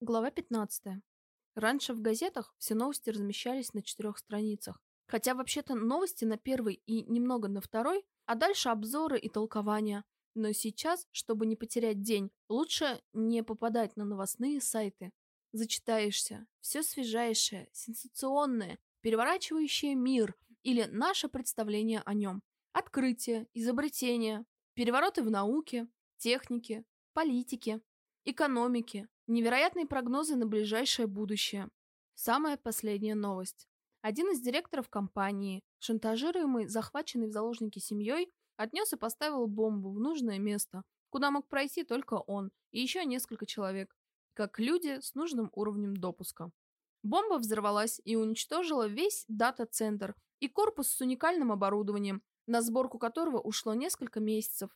Глава 15. Раньше в газетах все новости размещались на четырех страницах. Хотя вообще-то новости на первой и немного на второй, а дальше обзоры и толкования. Но сейчас, чтобы не потерять день, лучше не попадать на новостные сайты. Зачитаешься. Все свежайшее, сенсационное, переворачивающее мир или наше представление о нем. Открытия, изобретения, перевороты в науке, технике, политике, экономике, Невероятные прогнозы на ближайшее будущее. Самая последняя новость. Один из директоров компании, шантажируемый, захваченный в заложники семьей, отнес и поставил бомбу в нужное место, куда мог пройти только он и еще несколько человек, как люди с нужным уровнем допуска. Бомба взорвалась и уничтожила весь дата-центр и корпус с уникальным оборудованием, на сборку которого ушло несколько месяцев.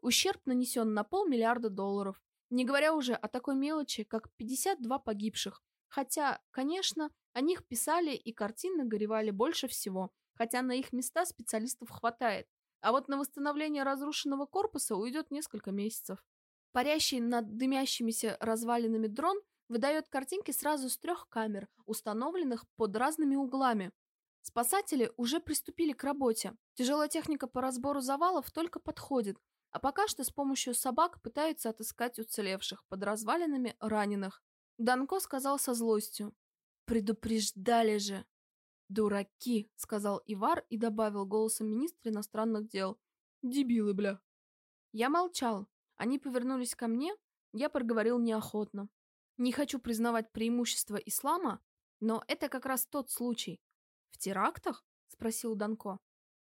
Ущерб нанесен на полмиллиарда долларов, не говоря уже о такой мелочи, как 52 погибших. Хотя, конечно, о них писали и картинно горевали больше всего, хотя на их места специалистов хватает. А вот на восстановление разрушенного корпуса уйдет несколько месяцев. Парящий над дымящимися развалинами дрон выдает картинки сразу с трех камер, установленных под разными углами. Спасатели уже приступили к работе. Тяжелая техника по разбору завалов только подходит, а пока что с помощью собак пытаются отыскать уцелевших под развалинами раненых. Данко сказал со злостью. «Предупреждали же!» «Дураки!» — сказал Ивар и добавил голосом министра иностранных дел. «Дебилы, бля!» Я молчал. Они повернулись ко мне, я проговорил неохотно. Не хочу признавать преимущество ислама, но это как раз тот случай. «В терактах?» — спросил Данко.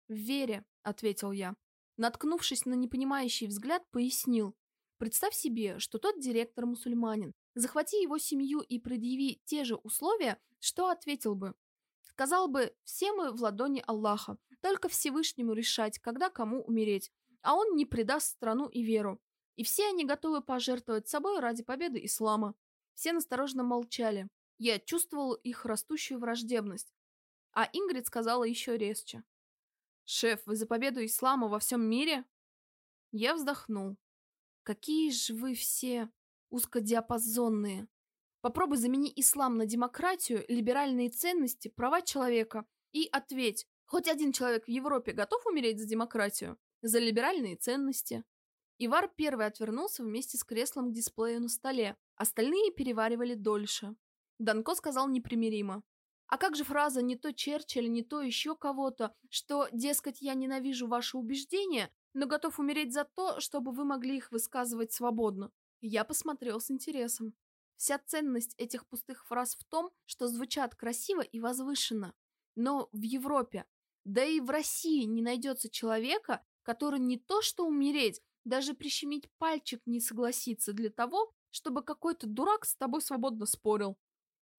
«В вере», — ответил я. Наткнувшись на непонимающий взгляд, пояснил. Представь себе, что тот директор мусульманин. Захвати его семью и предъяви те же условия, что ответил бы. Сказал бы, все мы в ладони Аллаха, только Всевышнему решать, когда кому умереть, а он не предаст страну и веру. И все они готовы пожертвовать собой ради победы ислама. Все настороженно молчали. Я чувствовал их растущую враждебность. А Ингрид сказала еще резче. «Шеф, вы за победу ислама во всем мире?» Я вздохнул. «Какие же вы все узкодиапазонные! Попробуй замени ислам на демократию, либеральные ценности, права человека и ответь, хоть один человек в Европе готов умереть за демократию, за либеральные ценности?» Ивар первый отвернулся вместе с креслом к дисплею на столе, остальные переваривали дольше. Данко сказал непримиримо. А как же фраза «не то Черчилля, не то еще кого-то», что, дескать, я ненавижу ваши убеждения, но готов умереть за то, чтобы вы могли их высказывать свободно? Я посмотрел с интересом. Вся ценность этих пустых фраз в том, что звучат красиво и возвышенно. Но в Европе, да и в России не найдется человека, который не то что умереть, даже прищемить пальчик не согласится для того, чтобы какой-то дурак с тобой свободно спорил.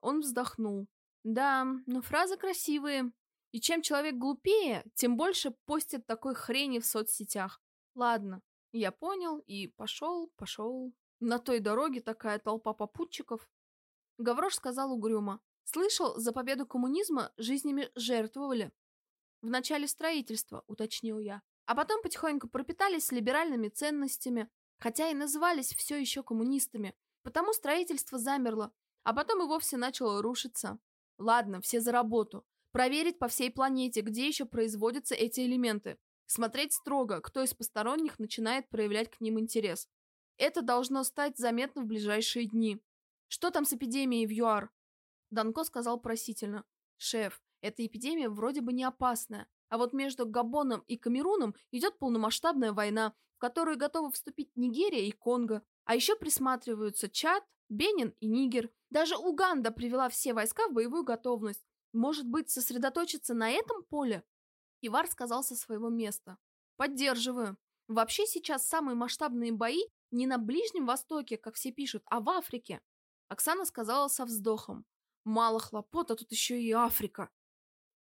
Он вздохнул. Да, но фразы красивые. И чем человек глупее, тем больше постит такой хрени в соцсетях. Ладно, я понял и пошел, пошел. На той дороге такая толпа попутчиков. Гаврош сказал угрюмо. Слышал, за победу коммунизма жизнями жертвовали. В начале строительства, уточнил я. А потом потихоньку пропитались либеральными ценностями, хотя и назывались все еще коммунистами. Потому строительство замерло, а потом и вовсе начало рушиться. Ладно, все за работу. Проверить по всей планете, где еще производятся эти элементы. Смотреть строго, кто из посторонних начинает проявлять к ним интерес. Это должно стать заметно в ближайшие дни. Что там с эпидемией в ЮАР? Данко сказал просительно. Шеф, эта эпидемия вроде бы не опасная. А вот между Габоном и Камеруном идет полномасштабная война, в которую готовы вступить Нигерия и Конго. А еще присматриваются Чад, Бенин и Нигер. Даже Уганда привела все войска в боевую готовность. Может быть, сосредоточиться на этом поле? Ивар сказал со своего места. Поддерживаю. Вообще сейчас самые масштабные бои не на Ближнем Востоке, как все пишут, а в Африке. Оксана сказала со вздохом. Мало хлопот, а тут еще и Африка.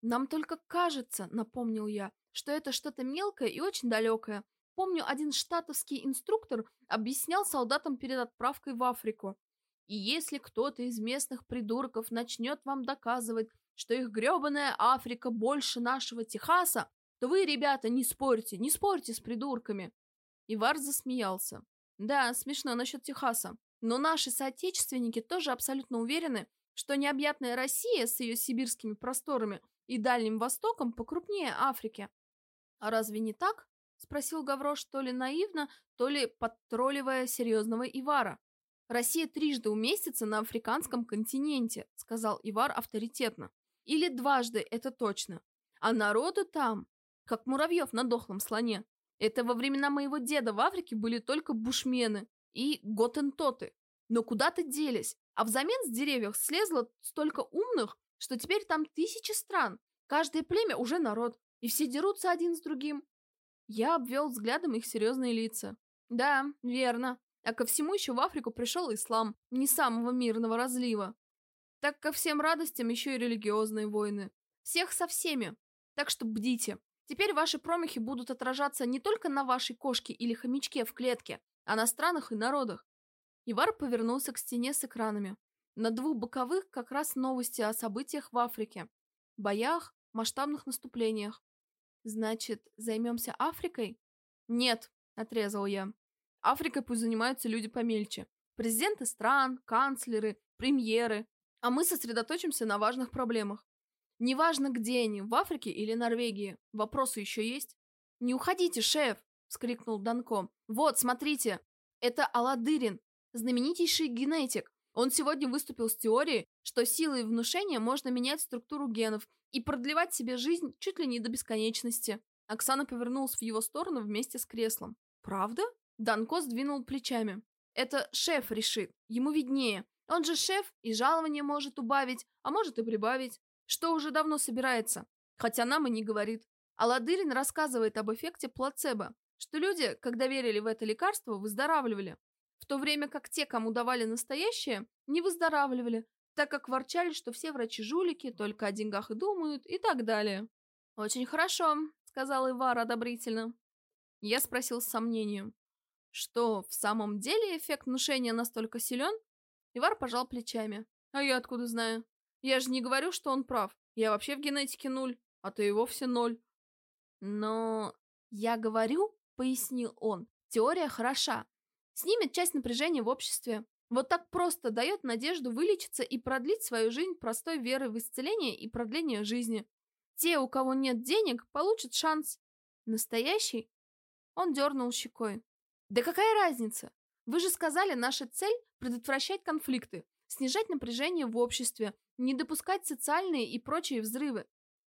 Нам только кажется, напомнил я, что это что-то мелкое и очень далекое. Помню, один штатовский инструктор объяснял солдатам перед отправкой в Африку. И если кто-то из местных придурков начнет вам доказывать, что их гребаная Африка больше нашего Техаса, то вы, ребята, не спорьте, не спорьте с придурками. Ивар засмеялся. Да, смешно насчет Техаса. Но наши соотечественники тоже абсолютно уверены, что необъятная Россия с ее сибирскими просторами и Дальним Востоком покрупнее Африки. А разве не так? Спросил Гаврош то ли наивно, то ли подтролливая серьезного Ивара. «Россия трижды уместится на африканском континенте», сказал Ивар авторитетно. «Или дважды, это точно. А народу там, как муравьев на дохлом слоне. Это во времена моего деда в Африке были только бушмены и готентоты. Но куда-то делись, а взамен с деревьев слезло столько умных, что теперь там тысячи стран. Каждое племя уже народ, и все дерутся один с другим. Я обвел взглядом их серьезные лица. Да, верно. А ко всему еще в Африку пришел ислам, не самого мирного разлива. Так ко всем радостям еще и религиозные войны. Всех со всеми. Так что бдите. Теперь ваши промахи будут отражаться не только на вашей кошке или хомячке в клетке, а на странах и народах. Ивар повернулся к стене с экранами. На двух боковых как раз новости о событиях в Африке. Боях, масштабных наступлениях. Значит, займемся Африкой? Нет, отрезал я. Африкой пусть занимаются люди помельче. Президенты стран, канцлеры, премьеры. А мы сосредоточимся на важных проблемах. Неважно, где они, в Африке или Норвегии. Вопросы еще есть? «Не уходите, шеф!» — вскрикнул Данко. «Вот, смотрите! Это Аладырин, знаменитейший генетик. Он сегодня выступил с теорией, что силой внушения можно менять структуру генов и продлевать себе жизнь чуть ли не до бесконечности. Оксана повернулась в его сторону вместе с креслом. «Правда?» Данко сдвинул плечами. «Это шеф решит, ему виднее. Он же шеф и жалование может убавить, а может и прибавить. Что уже давно собирается. Хотя нам и не говорит. А Ладырин рассказывает об эффекте плацебо, что люди, когда верили в это лекарство, выздоравливали в то время как те, кому давали настоящее, не выздоравливали, так как ворчали, что все врачи жулики, только о деньгах и думают, и так далее. «Очень хорошо», — сказал Ивар одобрительно. Я спросил с сомнением, что в самом деле эффект внушения настолько силен? Ивар пожал плечами. А я откуда знаю? Я же не говорю, что он прав. Я вообще в генетике нуль, а то и вовсе ноль. Но я говорю, пояснил он, теория хороша, Снимет часть напряжения в обществе. Вот так просто дает надежду вылечиться и продлить свою жизнь простой верой в исцеление и продление жизни. Те, у кого нет денег, получат шанс. Настоящий? Он дернул щекой. Да какая разница? Вы же сказали, наша цель – предотвращать конфликты, снижать напряжение в обществе, не допускать социальные и прочие взрывы.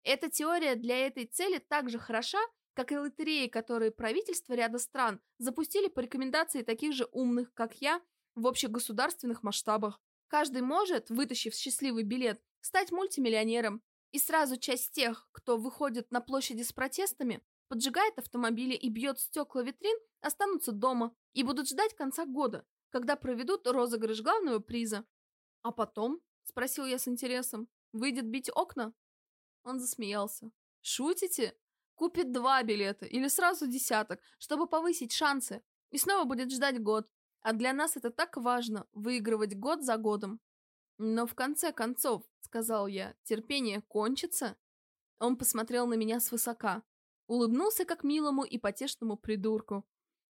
Эта теория для этой цели так же хороша, как и лотереи, которые правительства ряда стран запустили по рекомендации таких же умных, как я, в общегосударственных масштабах. Каждый может, вытащив счастливый билет, стать мультимиллионером. И сразу часть тех, кто выходит на площади с протестами, поджигает автомобили и бьет стекла витрин, останутся дома и будут ждать конца года, когда проведут розыгрыш главного приза. «А потом?» – спросил я с интересом. «Выйдет бить окна?» Он засмеялся. «Шутите? Купит два билета или сразу десяток, чтобы повысить шансы, и снова будет ждать год. А для нас это так важно – выигрывать год за годом. Но в конце концов, сказал я, терпение кончится. Он посмотрел на меня свысока, улыбнулся как милому и потешному придурку.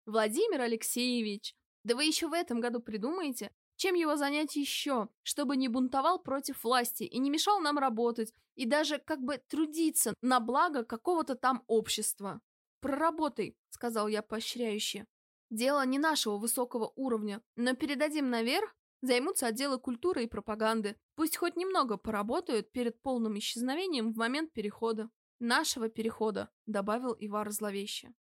Владимир Алексеевич, да вы еще в этом году придумаете, чем его занять еще, чтобы не бунтовал против власти и не мешал нам работать, и даже как бы трудиться на благо какого-то там общества. «Проработай», — сказал я поощряюще. «Дело не нашего высокого уровня, но передадим наверх, займутся отделы культуры и пропаганды. Пусть хоть немного поработают перед полным исчезновением в момент перехода». «Нашего перехода», — добавил Ивар зловеще.